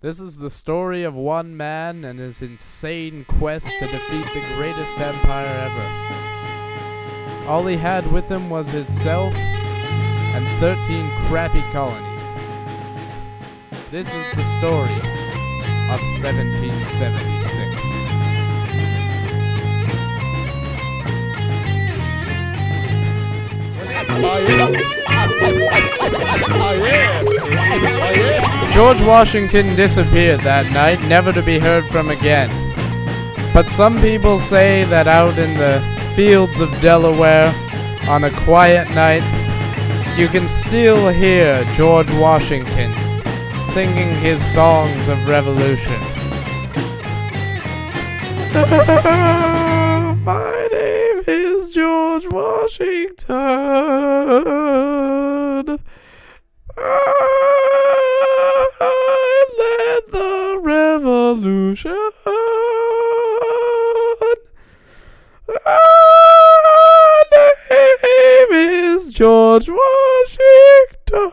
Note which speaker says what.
Speaker 1: This is the story of one man and his insane quest to defeat the greatest empire ever. All he had with him was his self and 13 crappy colonies. This is the story of 1776. George Washington disappeared that night, never to be heard from again. But some people say that out in the fields of Delaware, on a quiet night, you can still hear George Washington singing his songs of revolution. My name is George Washington. Revolution. My name is George Washington.